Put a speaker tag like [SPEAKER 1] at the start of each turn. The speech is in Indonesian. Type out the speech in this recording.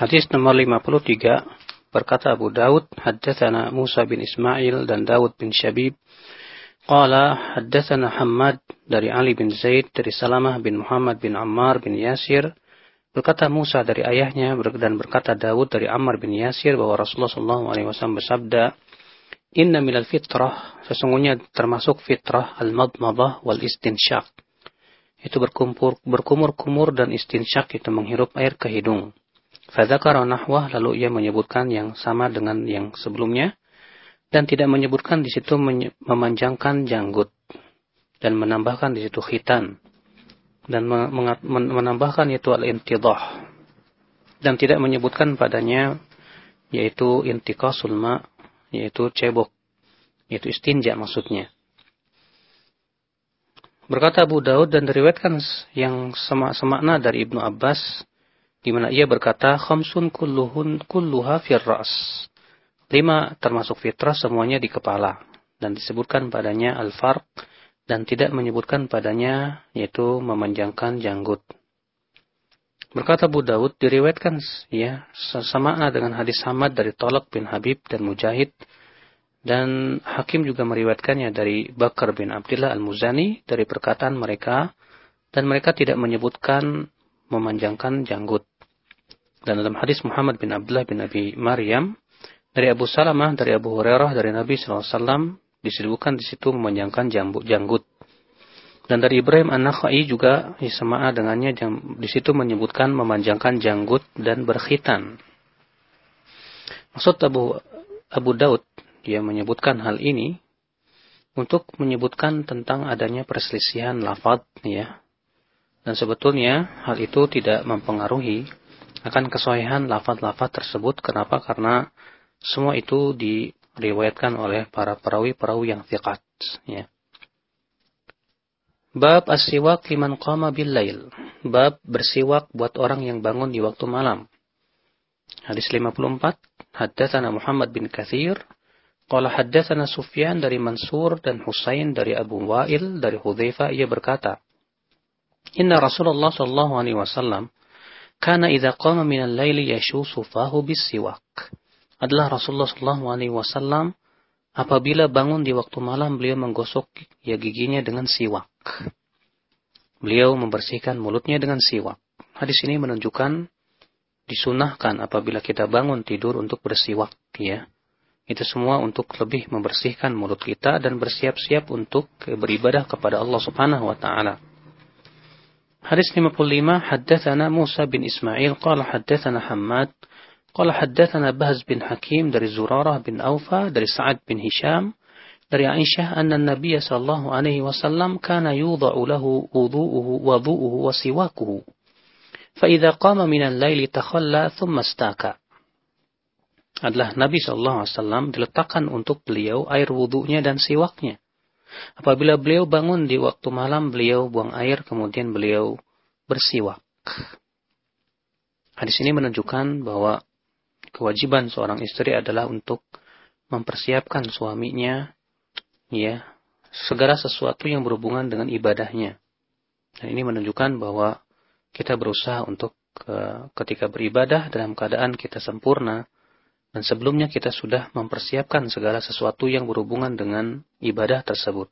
[SPEAKER 1] Hadis nomor 53 berkata Abu Daud, haddatsana Musa bin Ismail dan Daud bin Syabib. Qala haddatsana Hammad dari Ali bin Zaid dari Salamah bin Muhammad bin Ammar bin Yasir. Berkata Musa dari ayahnya dan berkata Daud dari Ammar bin Yasir bahwa Rasulullah SAW bersabda, Inna minal fitrah, sesungguhnya termasuk fitrah al-madmadah wal istinsyaq. Itu berkumur-kumur dan istinsyak itu menghirup air ke hidung. Fadzakara nahwah lalu ia menyebutkan yang sama dengan yang sebelumnya dan tidak menyebutkan di situ memanjangkan janggut dan menambahkan di situ khitan dan menambahkan yaitu al-intidah dan tidak menyebutkan padanya yaitu intiqasul ma yaitu cebok yaitu istinja maksudnya. Berkata Abu Daud dan diriwayatkan yang semakna dari Ibnu Abbas di mana ia berkata khamsun kulluhun kulluha firras. Lima termasuk fitrah semuanya di kepala dan disebutkan padanya al-farq dan tidak menyebutkan padanya yaitu memanjangkan janggut. Berkata Abu Daud diriwayatkan ya sama dengan hadis Hamad dari Tolak bin Habib dan Mujahid dan Hakim juga meriwayatkannya dari Bakar bin Abdullah Al-Muzani dari perkataan mereka dan mereka tidak menyebutkan memanjangkan janggut. Dan dalam hadis Muhammad bin Abdullah bin Abi Maryam dari Abu Salamah dari Abu Hurairah dari Nabi SAW disebutkan di situ memanjangkan janggut. Dan dari Ibrahim An-Nakhai juga sama dengannya di situ menyebutkan memanjangkan janggut dan berkhitan. Maksud Abu Abu Daud dia menyebutkan hal ini untuk menyebutkan tentang adanya perselisihan lafaz ya. Dan sebetulnya hal itu tidak mempengaruhi akan kesohihan lafaz-lafaz tersebut. Kenapa? Karena semua itu diriwayatkan oleh para perawi-perawi yang thiqat. Ya. Bab as-siwak liman qama bil lail. Bab bersiwak buat orang yang bangun di waktu malam. Hadis 54. Haddatsana Muhammad bin Katsir. Qala haddatsana Sufyan dari Mansur dan Husain dari Abu Wa'il dari Hudzaifah ia berkata, Inna Rasulullah sallallahu alaihi wasallam Kana idza qama minal laili yashusu fahu bisiwak. Adalah Rasulullah sallallahu alaihi wasallam apabila bangun di waktu malam beliau menggosok ya giginya dengan siwak. Beliau membersihkan mulutnya dengan siwak. Hadis ini menunjukkan disunahkan apabila kita bangun tidur untuk bersiwak ya. Itu semua untuk lebih membersihkan mulut kita dan bersiap-siap untuk beribadah kepada Allah Subhanahu wa taala. حديث 55 حدثنا موسى بن إسماعيل قال حدثنا حماد قال حدثنا بهز بن حكيم دري زرارة بن أوفى دري سعد بن هشام دري عائشة أن النبي صلى الله عليه وسلم كان يوضع له وضوءه وضوءه وسواكه فإذا قام من الليل تخلى ثم استاكى adalah Nabi Shallallahu Alaihi Wasallam diletakkan untuk beliau air wudhunya dan siwaknya. Apabila beliau bangun di waktu malam, beliau buang air, kemudian beliau bersiwak. Hadis ini menunjukkan bahwa kewajiban seorang istri adalah untuk mempersiapkan suaminya, ya, segala sesuatu yang berhubungan dengan ibadahnya. Dan ini menunjukkan bahwa kita berusaha untuk ketika beribadah dalam keadaan kita sempurna, dan sebelumnya kita sudah mempersiapkan segala sesuatu yang berhubungan dengan ibadah tersebut.